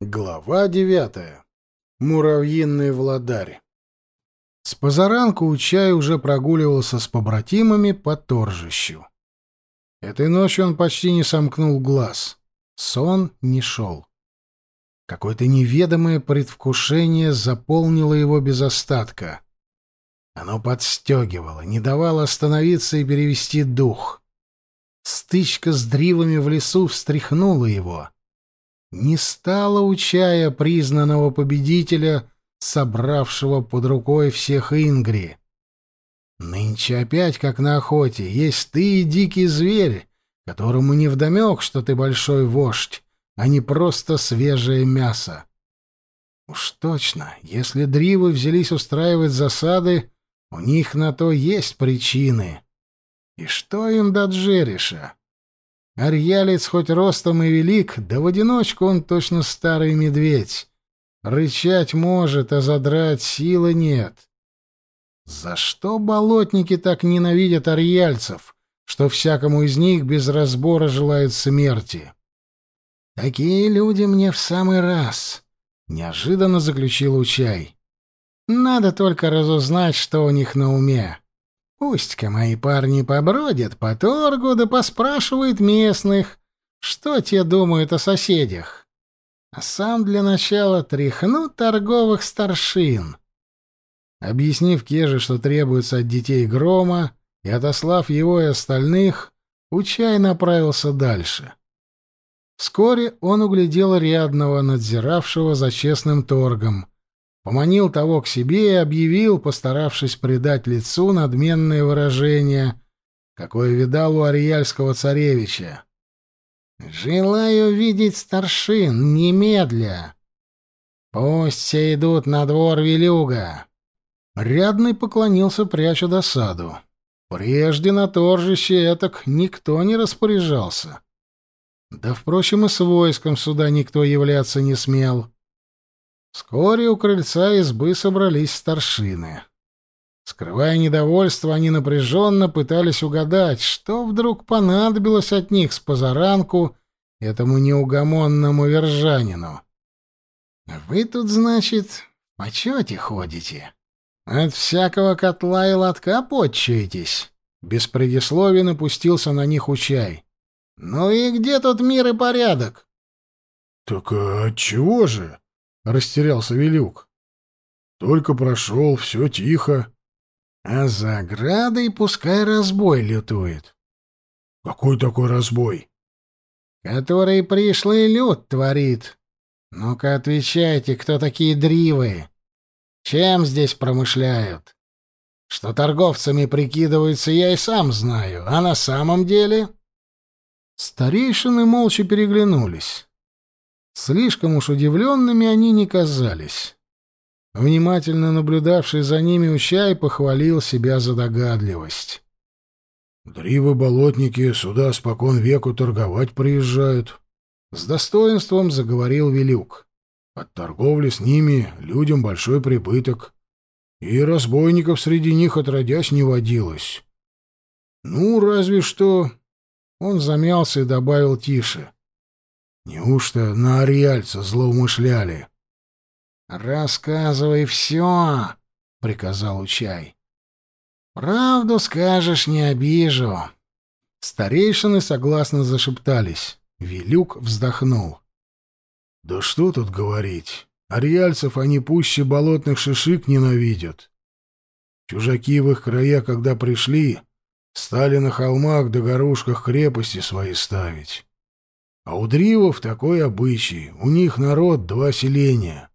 Глава девятая. Муравьиный владарь. С позаранку Учай уже прогуливался с побратимами по торжищу. Этой ночью он почти не сомкнул глаз. Сон не шел. Какое-то неведомое предвкушение заполнило его без остатка. Оно подстегивало, не давало остановиться и перевести дух. Стычка с дривами в лесу встряхнула его — не стало у чая признанного победителя, собравшего под рукой всех Ингри. Нынче опять, как на охоте, есть ты и дикий зверь, которому невдомек, что ты большой вождь, а не просто свежее мясо. Уж точно, если дривы взялись устраивать засады, у них на то есть причины. И что им до Джериша? Арьялец хоть ростом и велик, да в одиночку он точно старый медведь. Рычать может, а задрать силы нет. За что болотники так ненавидят арьяльцев, что всякому из них без разбора желают смерти? Такие люди мне в самый раз, — неожиданно заключил Учай. Надо только разузнать, что у них на уме. Пусть-ка мои парни побродят по торгу да поспрашивают местных, что те думают о соседях. А сам для начала тряхну торговых старшин. Объяснив Кеже, что требуется от детей грома, и отослав его и остальных, Учай направился дальше. Вскоре он углядел рядного, надзиравшего за честным торгом — поманил того к себе и объявил, постаравшись придать лицу надменное выражение, какое видал у Ариальского царевича. «Желаю видеть старшин немедля. Пусть все идут на двор Велюга». Рядный поклонился, пряча досаду. Прежде на торжище этак никто не распоряжался. Да, впрочем, и с войском сюда никто являться не смел. Вскоре у крыльца избы собрались старшины. Скрывая недовольство, они напряженно пытались угадать, что вдруг понадобилось от них с позаранку этому неугомонному вержанину. «Вы тут, значит, в почете ходите? От всякого котла и лотка подчуетесь?» Без предисловия напустился на них Учай. «Ну и где тут мир и порядок?» «Так а чего же?» Растерялся Велюк. Только прошел, все тихо. А за оградой пускай разбой лютует. Какой такой разбой? Который пришлый люд творит. Ну-ка отвечайте, кто такие дривы? Чем здесь промышляют? Что торговцами прикидываются, я и сам знаю, а на самом деле... Старейшины молча переглянулись. Слишком уж удивленными они не казались. Внимательно наблюдавший за ними Учай похвалил себя за догадливость. «Дривы-болотники сюда спокон веку торговать приезжают», — с достоинством заговорил Велюк. «От торговли с ними людям большой прибыток, и разбойников среди них отродясь не водилось. Ну, разве что...» Он замялся и добавил тише — Неужто на ариальца злоумышляли? «Рассказывай все», — приказал Учай. «Правду скажешь, не обижу». Старейшины согласно зашептались. Велюк вздохнул. «Да что тут говорить? Ариальцев они пуще болотных шишик ненавидят. Чужаки в их края, когда пришли, стали на холмах да горушках крепости свои ставить. А у Дривов такой обычай. У них народ два селения.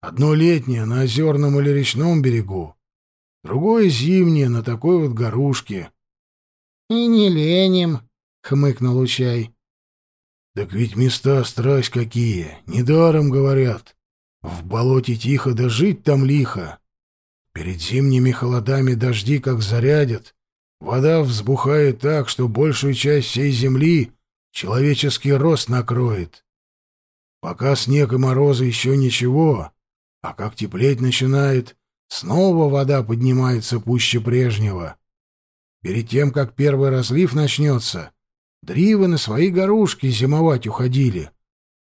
Одно летнее на озерном или речном берегу, другое зимнее на такой вот горушке. — И не леним, — хмыкнул Учай. — Так ведь места страсть какие, недаром говорят. В болоте тихо, да жить там лихо. Перед зимними холодами дожди как зарядят, вода взбухает так, что большую часть всей земли человеческий рост накроет. Пока снег и морозы еще ничего, а как теплеть начинает, снова вода поднимается пуще прежнего. Перед тем, как первый разлив начнется, дривы на свои горушки зимовать уходили.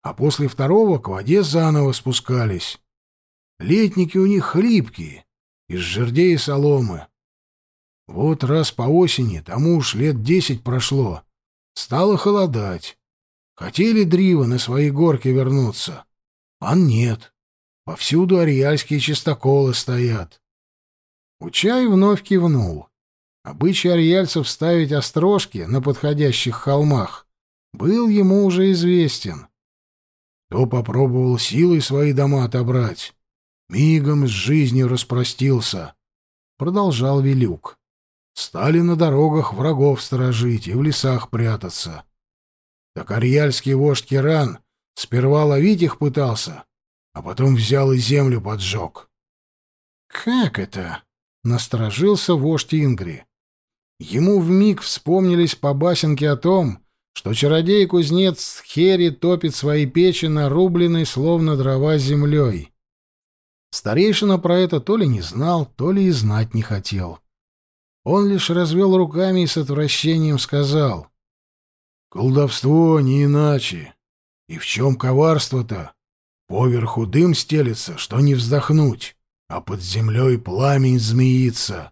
а после второго к воде заново спускались. Летники у них хлипкие, из жердей и соломы. Вот раз по осени, тому уж лет десять прошло, стало холодать. Хотели Дрива на свои горки вернуться, а нет. Повсюду ариальские чистоколы стоят. Учай вновь кивнул. Обычай ариальцев ставить острожки на подходящих холмах был ему уже известен. Кто попробовал силой свои дома отобрать, мигом с жизнью распростился, — продолжал Велюк. Стали на дорогах врагов сторожить и в лесах прятаться. Так ариальский вождь Киран сперва ловить их пытался, а потом взял и землю поджег. — Как это? — насторожился вождь Ингри. Ему вмиг вспомнились по басенке о том, что чародей-кузнец Хери топит свои печи нарубленной, словно дрова, землей. Старейшина про это то ли не знал, то ли и знать не хотел. Он лишь развел руками и с отвращением сказал. «Колдовство не иначе. И в чем коварство-то? Поверху дым стелется, что не вздохнуть, а под землей пламень змеится.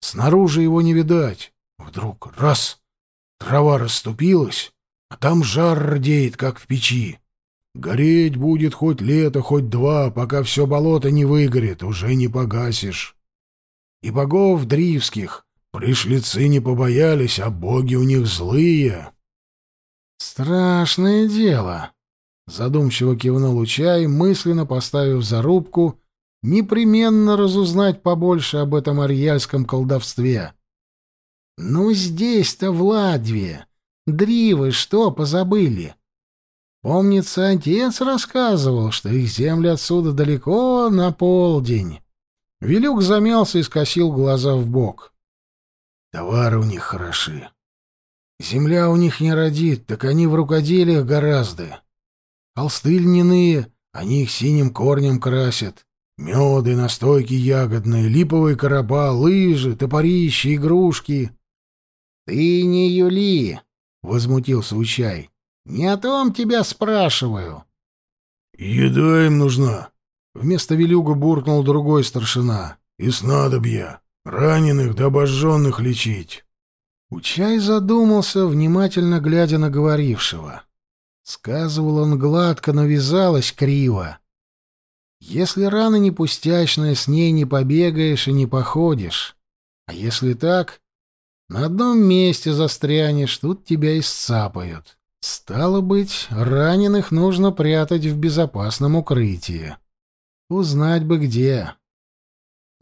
Снаружи его не видать. Вдруг раз — трава расступилась, а там жар рдеет, как в печи. Гореть будет хоть лето, хоть два, пока все болото не выгорит, уже не погасишь. И богов дривских пришлицы не побоялись, а боги у них злые. «Страшное дело», — задумчиво кивнул Учай, мысленно поставив зарубку непременно разузнать побольше об этом арьяльском колдовстве. Ну, здесь-то, в Ладве, дривы что позабыли? Помнится, отец рассказывал, что их земли отсюда далеко на полдень. Велюк замялся и скосил глаза в бок. Товары у них хороши. Земля у них не родит, так они в рукоделиях гораздо. Холсты льняные, они их синим корнем красят. Меды, настойки ягодные, липовые короба, лыжи, топорища, игрушки. — Ты не Юли, — возмутился Учай. — Не о том тебя спрашиваю. — Еда им нужна. Вместо велюга буркнул другой старшина. — И снадобья. Раненых да обожженных лечить. Учай задумался, внимательно глядя на говорившего. Сказывал он гладко, но вязалось криво. Если рана не пустячная, с ней не побегаешь и не походишь. А если так, на одном месте застрянешь, тут тебя исцапают. Стало быть, раненых нужно прятать в безопасном укрытии. Узнать бы где.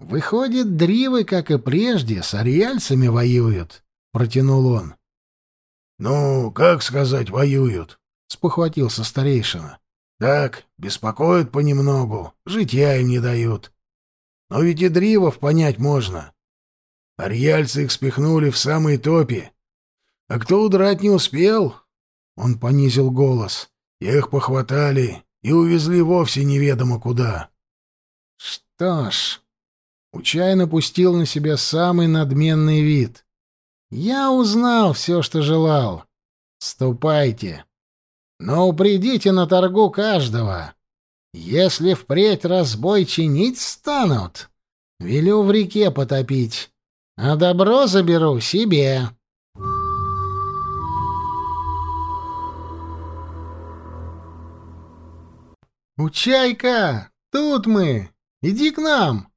Выходит, дривы, как и прежде, с ариальцами воюют, — протянул он. — Ну, как сказать, воюют? — спохватился старейшина. Так, беспокоят понемногу, житья им не дают. Но ведь и дривов понять можно. Арьяльцы их спихнули в самые топи. А кто удрать не успел? Он понизил голос. Их похватали и увезли вовсе неведомо куда. Что ж, Учай напустил на себя самый надменный вид. Я узнал все, что желал. Ступайте но упредите на торгу каждого. Если впредь разбой чинить станут, велю в реке потопить, а добро заберу себе». «Учайка! Тут мы! Иди к нам!»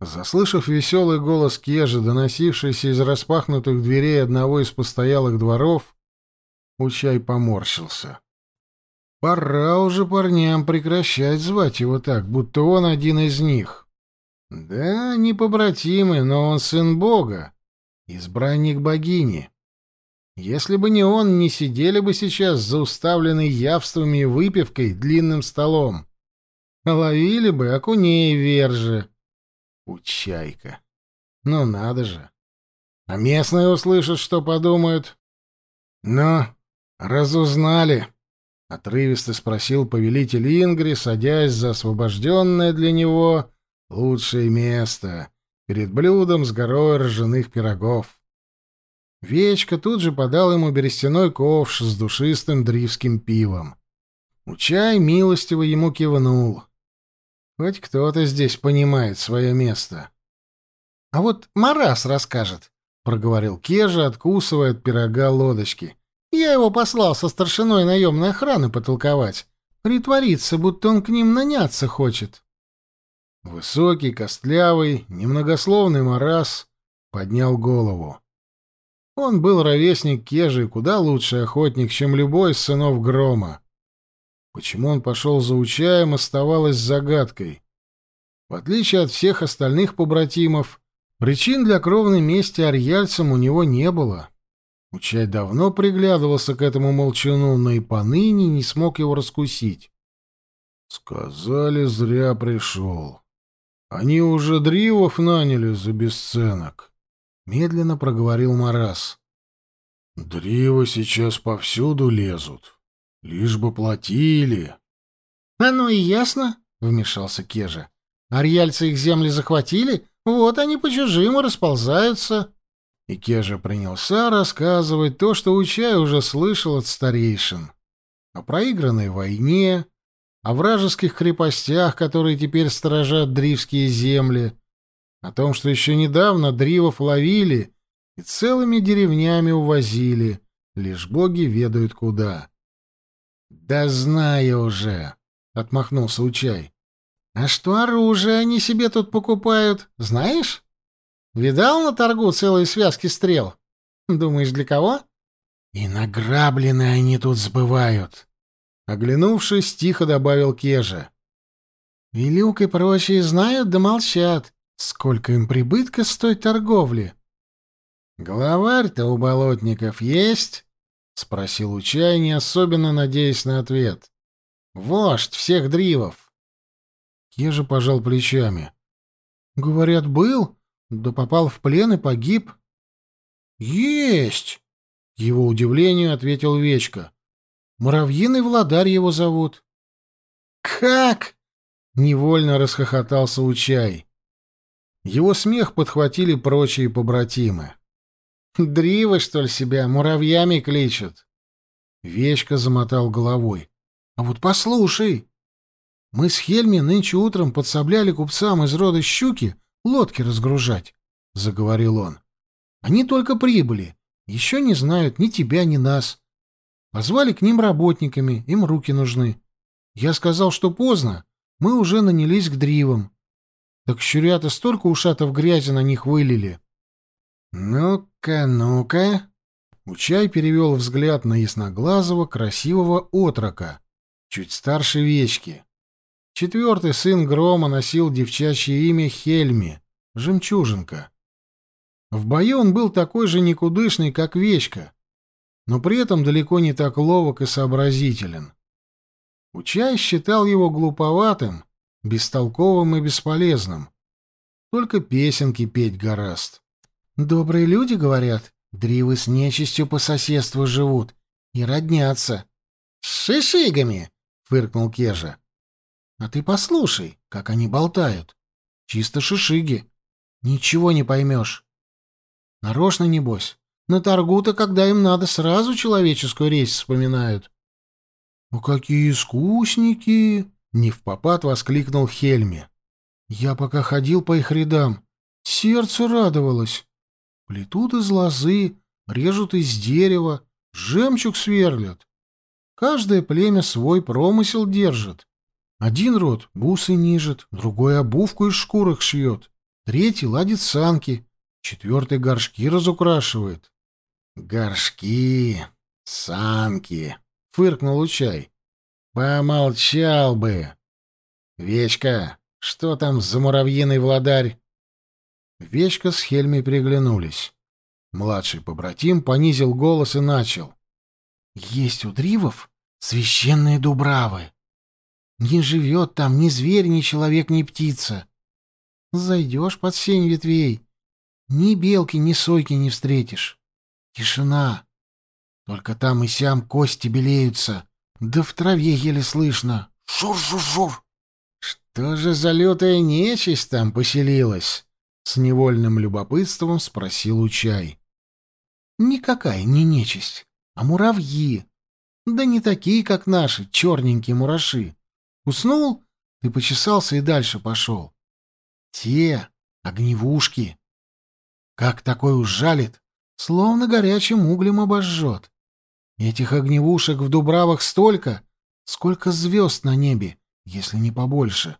Заслышав веселый голос Кежи, доносившийся из распахнутых дверей одного из постоялых дворов, Учай поморщился. Пора уже парням прекращать звать его так, будто он один из них. Да, не побратимы, но он сын Бога, избранник богини. Если бы не он, не сидели бы сейчас за уставленной явствами и выпивкой длинным столом. Ловили бы окуней вержи. Учайка. Ну надо же. А местные услышат, что подумают. Ну, разузнали. — отрывисто спросил повелитель Ингри, садясь за освобожденное для него лучшее место перед блюдом с горой ржаных пирогов. Вечка тут же подал ему берестяной ковш с душистым дривским пивом. Учай милостиво ему кивнул. Хоть кто-то здесь понимает свое место. — А вот Марас расскажет, — проговорил Кежа, откусывая от пирога лодочки. — Я его послал со старшиной наемной охраны потолковать. Притвориться, будто он к ним наняться хочет. Высокий, костлявый, немногословный Марас поднял голову. Он был ровесник Кежи и куда лучший охотник, чем любой из сынов Грома. Почему он пошел за Учаем, оставалось загадкой. В отличие от всех остальных побратимов, причин для кровной мести арьяльцам у него не было. Учай давно приглядывался к этому молчану, но и поныне не смог его раскусить. Сказали, зря пришел. Они уже дривов наняли за бесценок. Медленно проговорил Марас. Дрива сейчас повсюду лезут. Лишь бы платили. — Оно и ясно, — вмешался Кежа. — Арьяльцы их земли захватили, вот они по чужим расползаются. И Кежа принялся рассказывать то, что Учай уже слышал от старейшин. О проигранной войне, о вражеских крепостях, которые теперь сторожат дривские земли, о том, что еще недавно дривов ловили и целыми деревнями увозили, лишь боги ведают куда. «Да знаю уже», — отмахнулся Учай. «А что оружие они себе тут покупают, знаешь? Видал на торгу целые связки стрел? Думаешь, для кого?» «И награбленные они тут сбывают», — оглянувшись, тихо добавил Кежа. «Вилюк и прочие знают да молчат. Сколько им прибытка с той торговли?» «Главарь-то у болотников есть?» — спросил Учай, не особенно надеясь на ответ. «Вождь всех дривов!» Кежа пожал плечами. «Говорят, был, да попал в плен и погиб». «Есть!» — его удивлению ответил Вечка. «Муравьиный Владарь его зовут». «Как?» — невольно расхохотался Учай. Его смех подхватили прочие побратимы. Дривы, что ли, себя муравьями кличут? Вечка замотал головой. А вот послушай. Мы с Хельми нынче утром подсобляли купцам из рода щуки лодки разгружать, — заговорил он. Они только прибыли, еще не знают ни тебя, ни нас. Позвали к ним работниками, им руки нужны. Я сказал, что поздно, мы уже нанялись к дривам. Так щурята столько ушатов грязи на них вылили. «Ну-ка, ну-ка!» Учай перевел взгляд на ясноглазого, красивого отрока, чуть старше Вечки. Четвертый сын Грома носил девчачье имя Хельми, Жемчужинка. В бою он был такой же никудышный, как Вечка, но при этом далеко не так ловок и сообразителен. Учай считал его глуповатым, бестолковым и бесполезным. Только песенки петь гораст. Добрые люди, говорят, дривы с нечистью по соседству живут и роднятся. — С шишигами! — фыркнул Кежа. — А ты послушай, как они болтают. Чисто шишиги. Ничего не поймешь. Нарочно, небось. На торгу-то, когда им надо, сразу человеческую речь вспоминают. — Ну какие искусники! — не в попад воскликнул Хельми. — Я пока ходил по их рядам, сердце радовалось. Плетут из лозы, режут из дерева, жемчуг сверлят. Каждое племя свой промысел держит. Один род бусы нижет, другой обувку из шкурок шьет, третий ладит санки, четвертый горшки разукрашивает. «Горшки, санки!» — фыркнул Учай. «Помолчал бы!» «Вечка, что там за муравьиный владарь?» Вечка с Хельми переглянулись. Младший побратим понизил голос и начал. «Есть у Дривов священные дубравы. Не живет там ни зверь, ни человек, ни птица. Зайдешь под сень ветвей, ни белки, ни сойки не встретишь. Тишина. Только там и сям кости белеются, да в траве еле слышно. Шур-шур-шур!» «Что же за лютая нечисть там поселилась?» С невольным любопытством спросил Учай. «Никакая не нечисть, а муравьи. Да не такие, как наши, черненькие мураши. Уснул, ты почесался и дальше пошел. Те огневушки. Как такой ужалит, словно горячим углем обожжет. Этих огневушек в Дубравах столько, сколько звезд на небе, если не побольше.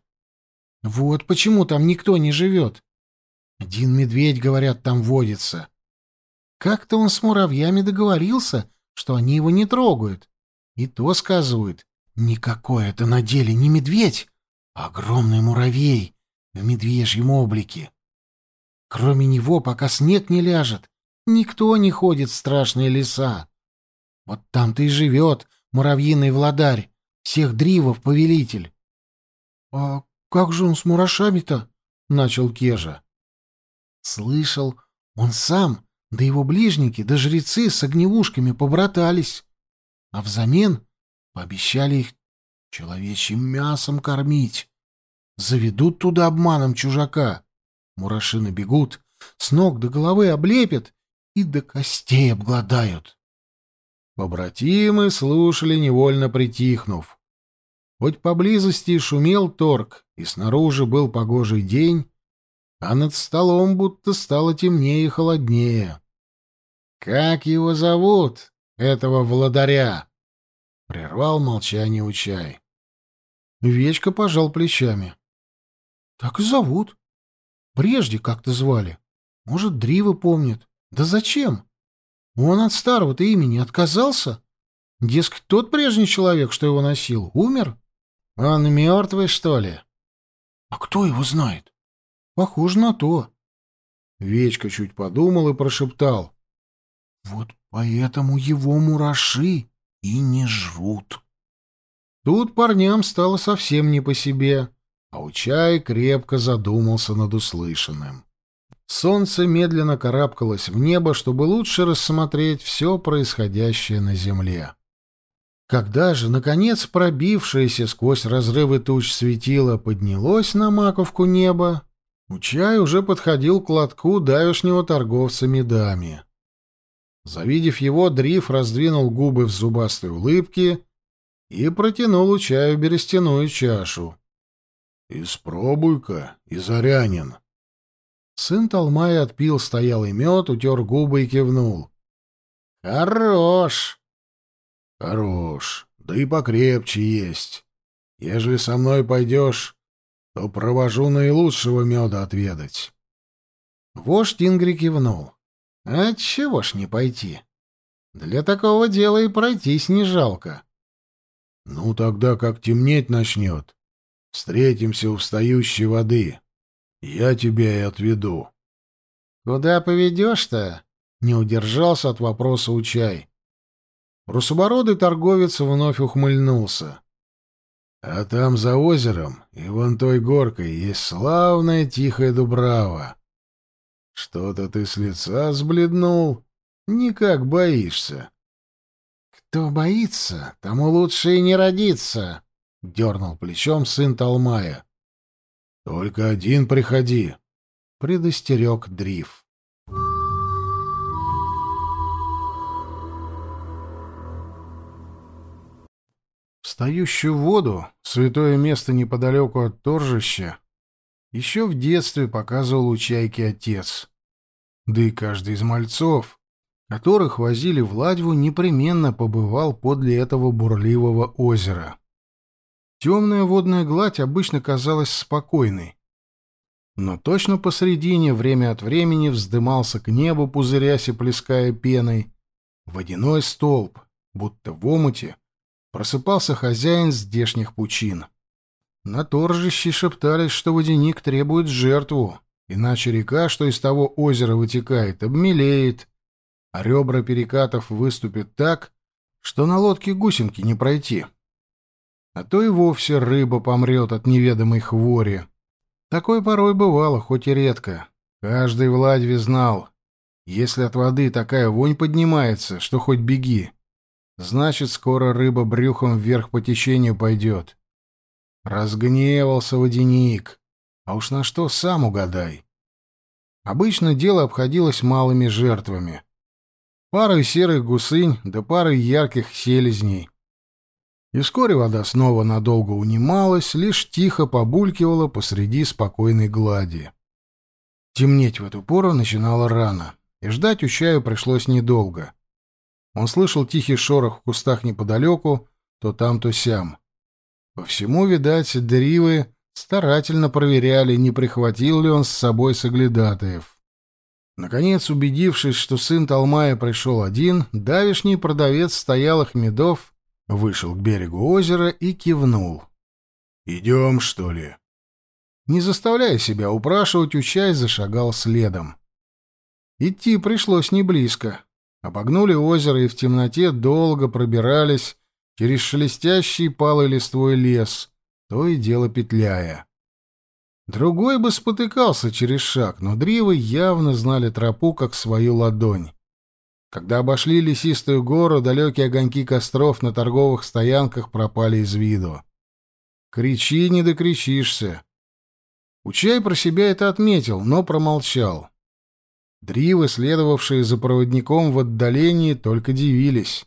Вот почему там никто не живет. Один медведь, говорят, там водится. Как-то он с муравьями договорился, что они его не трогают. И то сказывают, никакой это на деле не медведь, а огромный муравей в медвежьем облике. Кроме него, пока снег не ляжет, никто не ходит в страшные леса. Вот там-то и живет муравьиный владарь, всех дривов повелитель. — А как же он с мурашами-то? — начал Кежа. Слышал, он сам, да его ближники, да жрецы с огневушками побратались, а взамен пообещали их человечьим мясом кормить. Заведут туда обманом чужака. Мураши набегут, с ног до головы облепят и до костей обгладают. Побратимы слушали, невольно притихнув. Хоть поблизости шумел торг, и снаружи был погожий день, а над столом будто стало темнее и холоднее. «Как его зовут, этого владаря?» — прервал молчание Учай. Вечка пожал плечами. «Так и зовут. Прежде как-то звали. Может, Дрива помнит. Да зачем? Он от старого-то имени отказался? Дескать, тот прежний человек, что его носил, умер? Он мертвый, что ли?» «А кто его знает?» Похоже на то. Вечка чуть подумал и прошептал. Вот поэтому его мураши и не жрут. Тут парням стало совсем не по себе, а Учай крепко задумался над услышанным. Солнце медленно карабкалось в небо, чтобы лучше рассмотреть все происходящее на земле. Когда же, наконец, пробившееся сквозь разрывы туч светило поднялось на маковку неба, Учай уже подходил к лотку давешнего торговца медами. Завидев его, Дриф раздвинул губы в зубастой улыбке и протянул Учаю берестяную чашу. — Испробуй-ка, Изарянин. Сын Талмая отпил стоялый мед, утер губы и кивнул. — Хорош! — Хорош, да и покрепче есть. Ежели со мной пойдешь, то провожу наилучшего меда отведать. Вождь Ингри кивнул. А чего ж не пойти? Для такого дела и пройтись не жалко. Ну, тогда как темнеть начнет, встретимся у встающей воды. Я тебя и отведу. Куда поведешь-то? Не удержался от вопроса Учай. Русобородый торговец вновь ухмыльнулся. А там за озером и вон той горкой есть славная тихая дубрава. Что-то ты с лица сбледнул, никак боишься. Кто боится, тому лучше и не родиться, дернул плечом сын Талмая. Только один приходи, предостерег Дриф. Встающую воду, святое место неподалеку от торжища, еще в детстве показывал у чайки отец. Да и каждый из мальцов, которых возили в Ладьву, непременно побывал подле этого бурливого озера. Темная водная гладь обычно казалась спокойной, но точно посредине время от времени вздымался к небу, пузырясь и плеская пеной, водяной столб, будто в омуте просыпался хозяин здешних пучин. На торжище шептались, что водяник требует жертву, иначе река, что из того озера вытекает, обмелеет, а ребра перекатов выступят так, что на лодке гусенки не пройти. А то и вовсе рыба помрет от неведомой хвори. Такое порой бывало, хоть и редко. Каждый в Ладьве знал, если от воды такая вонь поднимается, что хоть беги, Значит, скоро рыба брюхом вверх по течению пойдет. Разгневался водяник. А уж на что, сам угадай. Обычно дело обходилось малыми жертвами. Парой серых гусынь да парой ярких селезней, И вскоре вода снова надолго унималась, лишь тихо побулькивала посреди спокойной глади. Темнеть в эту пору начинало рано, и ждать у чаю пришлось недолго. Он слышал тихий шорох в кустах неподалеку, то там, то сям. По всему, видать, дривы старательно проверяли, не прихватил ли он с собой соглядатаев. Наконец, убедившись, что сын Талмая пришел один, давишний продавец стоялых медов вышел к берегу озера и кивнул. «Идем, что ли?» Не заставляя себя упрашивать, Учай зашагал следом. Идти пришлось не близко. Обогнули озеро и в темноте долго пробирались через шелестящий палой листвой лес, то и дело петляя. Другой бы спотыкался через шаг, но дривы явно знали тропу как свою ладонь. Когда обошли лесистую гору, далекие огоньки костров на торговых стоянках пропали из виду. Кричи, не докричишься. Учай про себя это отметил, но промолчал. Дривы, следовавшие за проводником в отдалении, только дивились.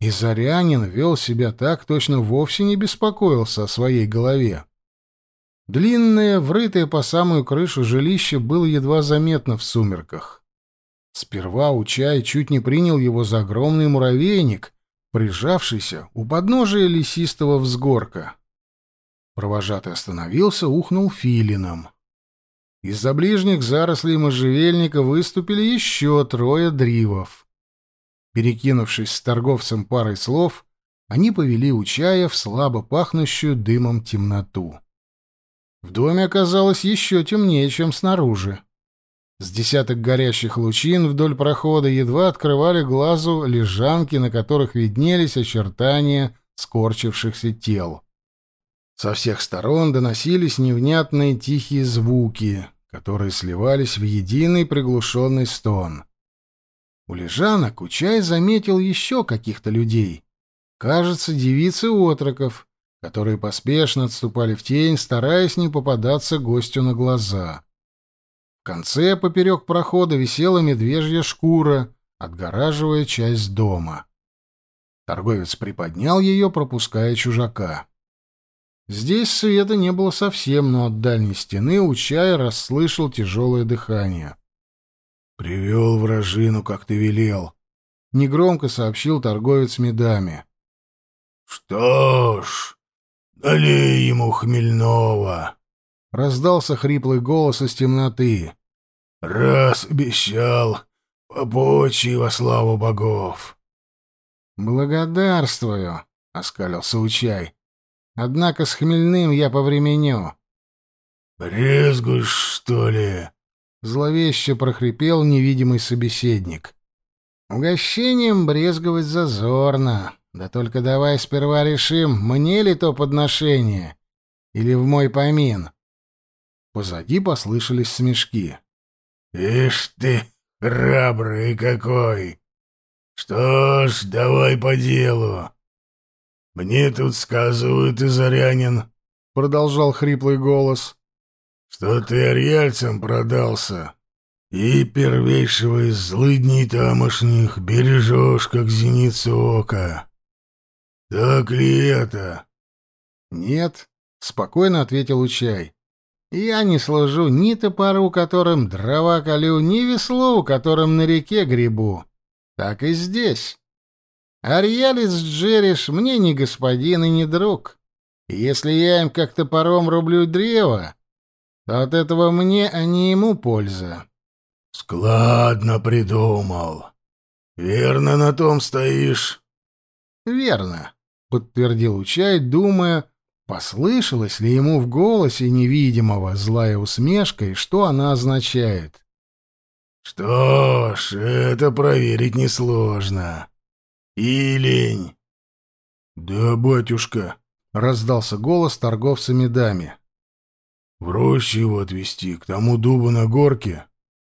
И Зарянин вел себя так, точно вовсе не беспокоился о своей голове. Длинное, врытое по самую крышу жилище было едва заметно в сумерках. Сперва Учай чуть не принял его за огромный муравейник, прижавшийся у подножия лесистого взгорка. Провожатый остановился, ухнул филином. Из-за ближних зарослей можжевельника выступили еще трое дривов. Перекинувшись с торговцем парой слов, они повели Учая в слабо пахнущую дымом темноту. В доме оказалось еще темнее, чем снаружи. С десяток горящих лучин вдоль прохода едва открывали глазу лежанки, на которых виднелись очертания скорчившихся тел. Со всех сторон доносились невнятные тихие звуки, которые сливались в единый приглушенный стон. У лежанок Учай заметил еще каких-то людей. Кажется, девицы отроков, которые поспешно отступали в тень, стараясь не попадаться гостю на глаза. В конце поперек прохода висела медвежья шкура, отгораживая часть дома. Торговец приподнял ее, пропуская чужака. Здесь света не было совсем, но от дальней стены у чая расслышал тяжелое дыхание. «Привел вражину, как ты велел», — негромко сообщил торговец медами. «Что ж, налей ему хмельного», — раздался хриплый голос из темноты. «Раз обещал, побочи во славу богов». «Благодарствую», — оскалился Учай. Однако с хмельным я повременю. «Брезгуешь, что ли?» — зловеще прохрипел невидимый собеседник. «Угощением брезговать зазорно. Да только давай сперва решим, мне ли то подношение или в мой помин». Позади послышались смешки. «Ишь ты, храбрый какой! Что ж, давай по делу. «Мне тут сказывают, Изарянин», — продолжал хриплый голос, — «что ты арьяльцам продался и первейшего из злыдней тамошних бережешь, как зеницу ока. Так ли это?» «Нет», — спокойно ответил Учай. «Я не служу ни топору, которым дрова колю, ни веслу, которым на реке грибу. Так и здесь». Арьялис Джериш мне не господин и не друг. И если я им как топором рублю древо, то от этого мне, а не ему польза. — Складно придумал. Верно на том стоишь? — Верно, — подтвердил Учай, думая, послышалось ли ему в голосе невидимого злая усмешка и что она означает. — Что ж, это проверить несложно. «Илень!» «Да, батюшка!» — раздался голос торговца медами. «В рощу его отвезти, к тому дубу на горке.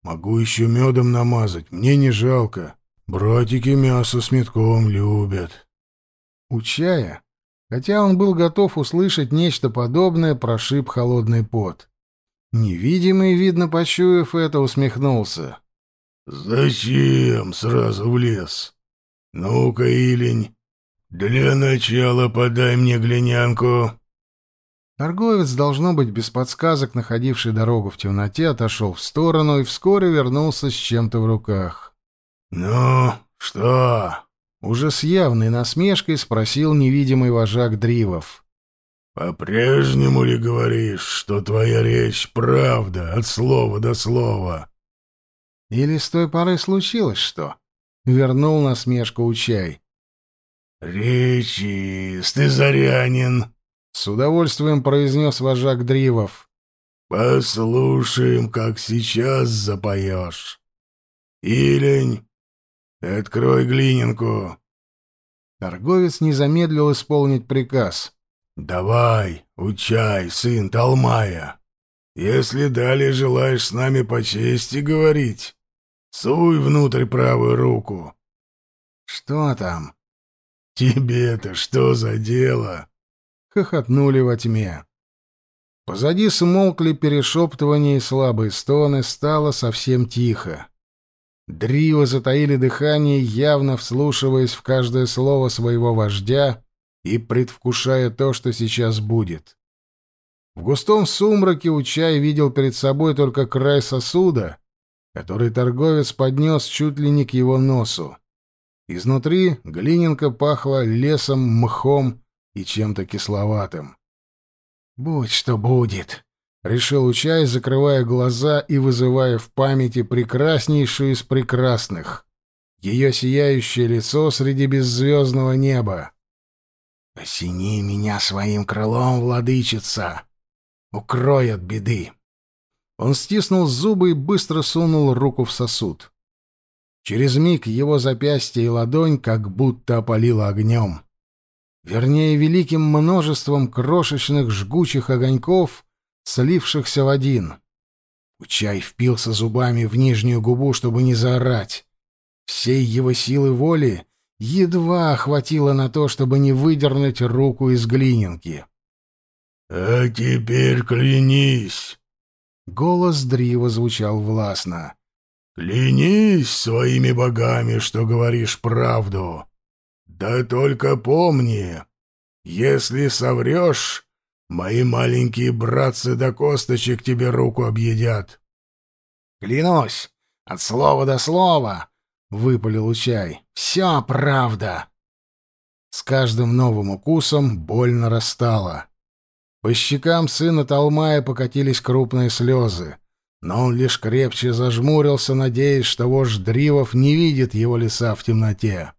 Могу еще медом намазать, мне не жалко. Братики мясо с метком любят». У чая, хотя он был готов услышать нечто подобное, прошиб холодный пот. Невидимый, видно, почуяв это, усмехнулся. «Зачем сразу в лес? «Ну-ка, Илень, «Для начала подай мне глинянку». Торговец, должно быть, без подсказок, находивший дорогу в темноте, отошел в сторону и вскоре вернулся с чем-то в руках. «Ну, что?» — уже с явной насмешкой спросил невидимый вожак Дривов. «По-прежнему ли говоришь, что твоя речь правда от слова до слова?» «Или с той поры случилось что?» — вернул насмешку Учай. «Речи, ты зарянин!» С удовольствием произнес вожак Дривов. «Послушаем, как сейчас запоешь. Илень, открой глининку». Торговец не замедлил исполнить приказ. «Давай, учай, сын Талмая. Если далее желаешь с нами по чести говорить, суй внутрь правую руку». «Что там?» «Тебе-то что за дело?» хохотнули во тьме. Позади смолкли перешептывания и слабые стоны, стало совсем тихо. Дрио затаили дыхание, явно вслушиваясь в каждое слово своего вождя и предвкушая то, что сейчас будет. В густом сумраке Учай видел перед собой только край сосуда, который торговец поднес чуть ли не к его носу. Изнутри глиненко пахло лесом, мхом и чем-то кисловатым. «Будь что будет», — решил Учай, закрывая глаза и вызывая в памяти прекраснейшую из прекрасных, ее сияющее лицо среди беззвездного неба. «Осени меня своим крылом, владычица! Укрой от беды!» Он стиснул зубы и быстро сунул руку в сосуд. Через миг его запястье и ладонь как будто опалило огнем вернее, великим множеством крошечных жгучих огоньков, слившихся в один. Учай впился зубами в нижнюю губу, чтобы не заорать. Всей его силы воли едва хватило на то, чтобы не выдернуть руку из глининки. «А теперь клянись!» Голос Дрива звучал властно. «Клянись своими богами, что говоришь правду!» Да только помни, если соврешь, мои маленькие братцы до косточек тебе руку объедят. Клянусь, от слова до слова, выпалил Учай. Все правда. С каждым новым укусом боль нарастала. По щекам сына Талмая покатились крупные слезы, но он лишь крепче зажмурился, надеясь, что вождь Дривов не видит его лица в темноте.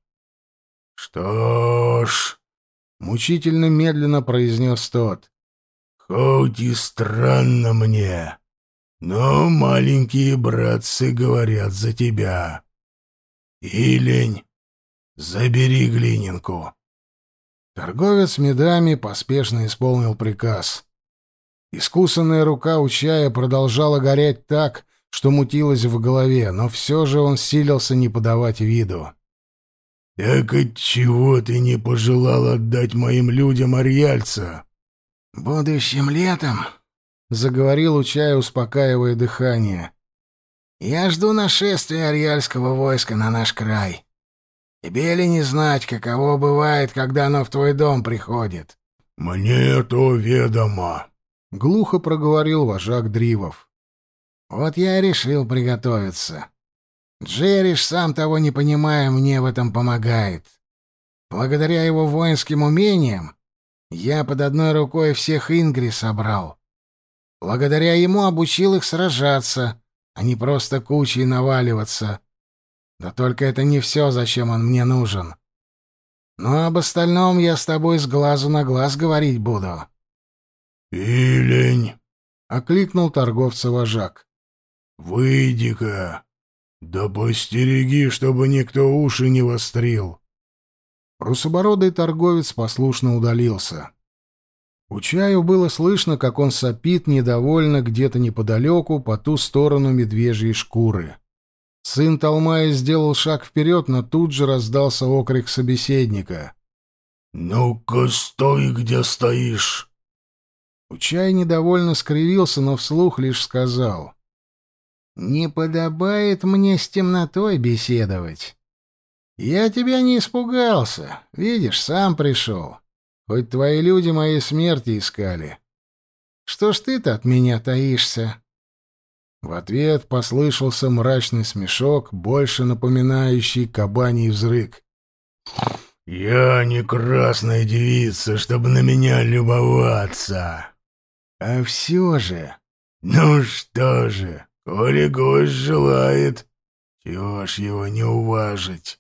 «Что ж...» — мучительно медленно произнес тот. «Хоть и странно мне, но маленькие братцы говорят за тебя. Илень, забери глининку». Торговец медами поспешно исполнил приказ. Искусанная рука у чая продолжала гореть так, что мутилась в голове, но все же он силился не подавать виду. «Так отчего ты не пожелал отдать моим людям Арьяльца?» «Будущим летом», — заговорил Учай, успокаивая дыхание, — «я жду нашествия Арьяльского войска на наш край. Тебе ли не знать, каково бывает, когда оно в твой дом приходит?» «Мне то ведомо», — глухо проговорил вожак Дривов. «Вот я и решил приготовиться. Джериш, сам того не понимая, мне в этом помогает. Благодаря его воинским умениям я под одной рукой всех Ингри собрал. Благодаря ему обучил их сражаться, а не просто кучей наваливаться. Да только это не все, зачем он мне нужен. Но об остальном я с тобой с глазу на глаз говорить буду. «Илень!» — окликнул торговца вожак. «Выйди-ка!» «Да постереги, чтобы никто уши не вострил!» Русобородый торговец послушно удалился. У чаю было слышно, как он сопит недовольно где-то неподалеку по ту сторону медвежьей шкуры. Сын Талмая сделал шаг вперед, но тут же раздался окрик собеседника. «Ну-ка, стой, где стоишь!» Учай недовольно скривился, но вслух лишь сказал. Не подобает мне с темнотой беседовать. Я тебя не испугался. Видишь, сам пришел. Хоть твои люди моей смерти искали. Что ж ты-то от меня таишься?» В ответ послышался мрачный смешок, больше напоминающий кабаний взрык. «Я не красная девица, чтобы на меня любоваться!» «А все же...» «Ну что же, коли гость желает, чего ж его не уважить?»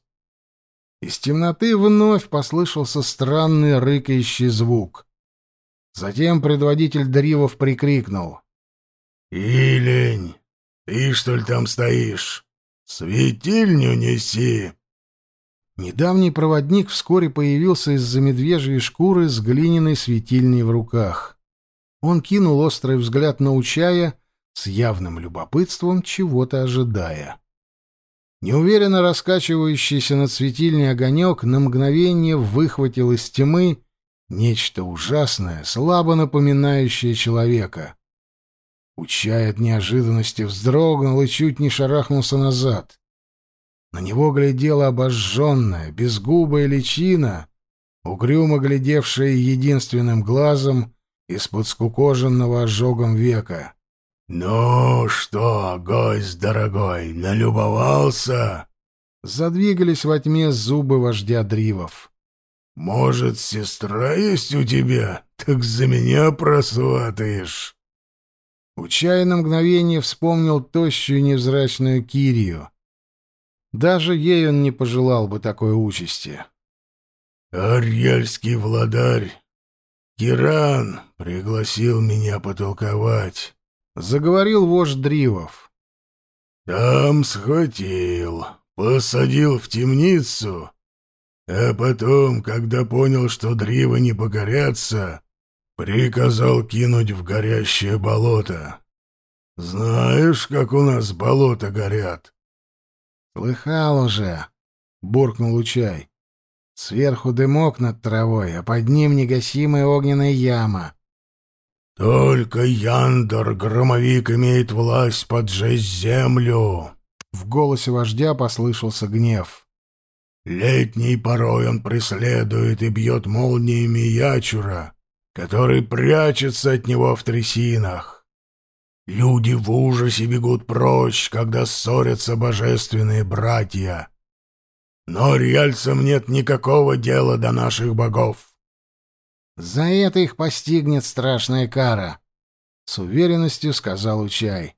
Из темноты вновь послышался странный рыкающий звук. Затем предводитель Дривов прикрикнул. «Илень, ты что ли там стоишь? Светильню неси!» Недавний проводник вскоре появился из-за медвежьей шкуры с глиняной светильней в руках. Он кинул острый взгляд на Учая, с явным любопытством чего-то ожидая. Неуверенно раскачивающийся над светильней огонек на мгновение выхватил из тьмы нечто ужасное, слабо напоминающее человека. Учай от неожиданности вздрогнул и чуть не шарахнулся назад. На него глядела обожженная, безгубая личина, угрюмо глядевшая единственным глазом из-под скукоженного ожогом века. «Ну что, гость дорогой, налюбовался?» Задвигались во тьме зубы вождя Дривов. «Может, сестра есть у тебя? Так за меня просватаешь!» Учай на мгновение вспомнил тощую невзрачную Кирию. Даже ей он не пожелал бы такой участи. «Арьяльский владарь Киран пригласил меня потолковать», — заговорил вождь Дривов. «Там схватил, посадил в темницу, а потом, когда понял, что Дривы не покорятся, приказал кинуть в горящее болото. Знаешь, как у нас болота горят?» «Слыхал уже», — буркнул Учай. «Сверху дымок над травой, а под ним негасимая огненная яма». «Только Яндор, громовик, имеет власть поджечь землю!» В голосе вождя послышался гнев. «Летней порой он преследует и бьет молниями ячура, который прячется от него в трясинах. Люди в ужасе бегут прочь, когда ссорятся божественные братья. Но реальцам нет никакого дела до наших богов. За это их постигнет страшная кара, — с уверенностью сказал Учай.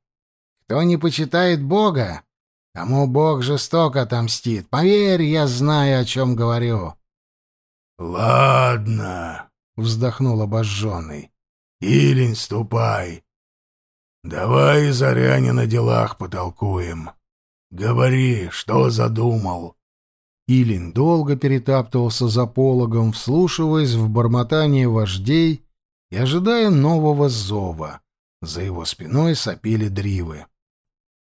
Кто не почитает Бога, тому Бог жестоко отомстит. Поверь, я знаю, о чем говорю. — Ладно, — вздохнул обожженный. — Илень, ступай. Давай, Заряне, на делах потолкуем. Говори, что задумал. Илин долго перетаптывался за пологом, вслушиваясь в бормотание вождей и ожидая нового зова. За его спиной сопели дривы.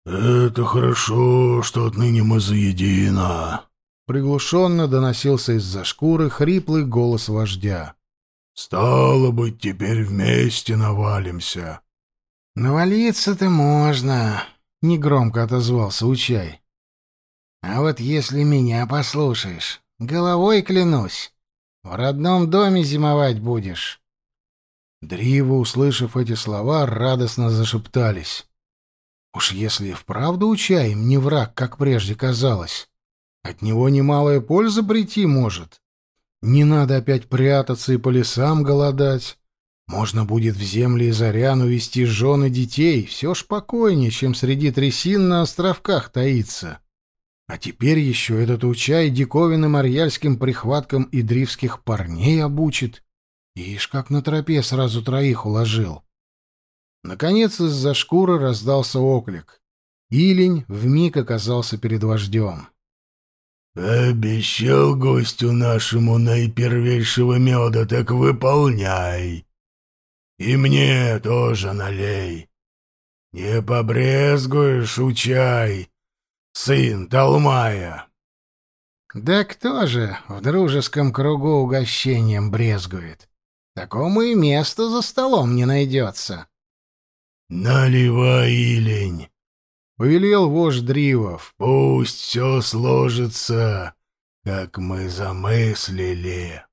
«Это хорошо, что отныне мы заедино», — приглушенно доносился из-за шкуры хриплый голос вождя. «Стало быть, теперь вместе навалимся. «Навалиться-то можно», — негромко отозвался Учай. «А вот если меня послушаешь, головой клянусь, в родном доме зимовать будешь». Дривы, услышав эти слова, радостно зашептались. Уж если и вправду Учай им не враг, как прежде казалось, от него немалая польза прийти может. Не надо опять прятаться и по лесам голодать. Можно будет в земли и зарян увести жены детей, все ж покойнее, чем среди трясин на островках таиться. А теперь еще этот учай диковинным арьяльским прихваткам идривских парней обучит. Ишь, как на тропе сразу троих уложил. Наконец из-за шкуры раздался оклик. Илень вмиг оказался перед вождем. «Обещал гостю нашему наипервейшего меда, так выполняй!» И мне тоже налей. Не побрезгуешь, учай, сын Талмая. Да кто же в дружеском кругу угощением брезгует? Такому и места за столом не найдется. Наливай, Илень. Повелел вождь Дривов. Пусть все сложится, как мы замыслили.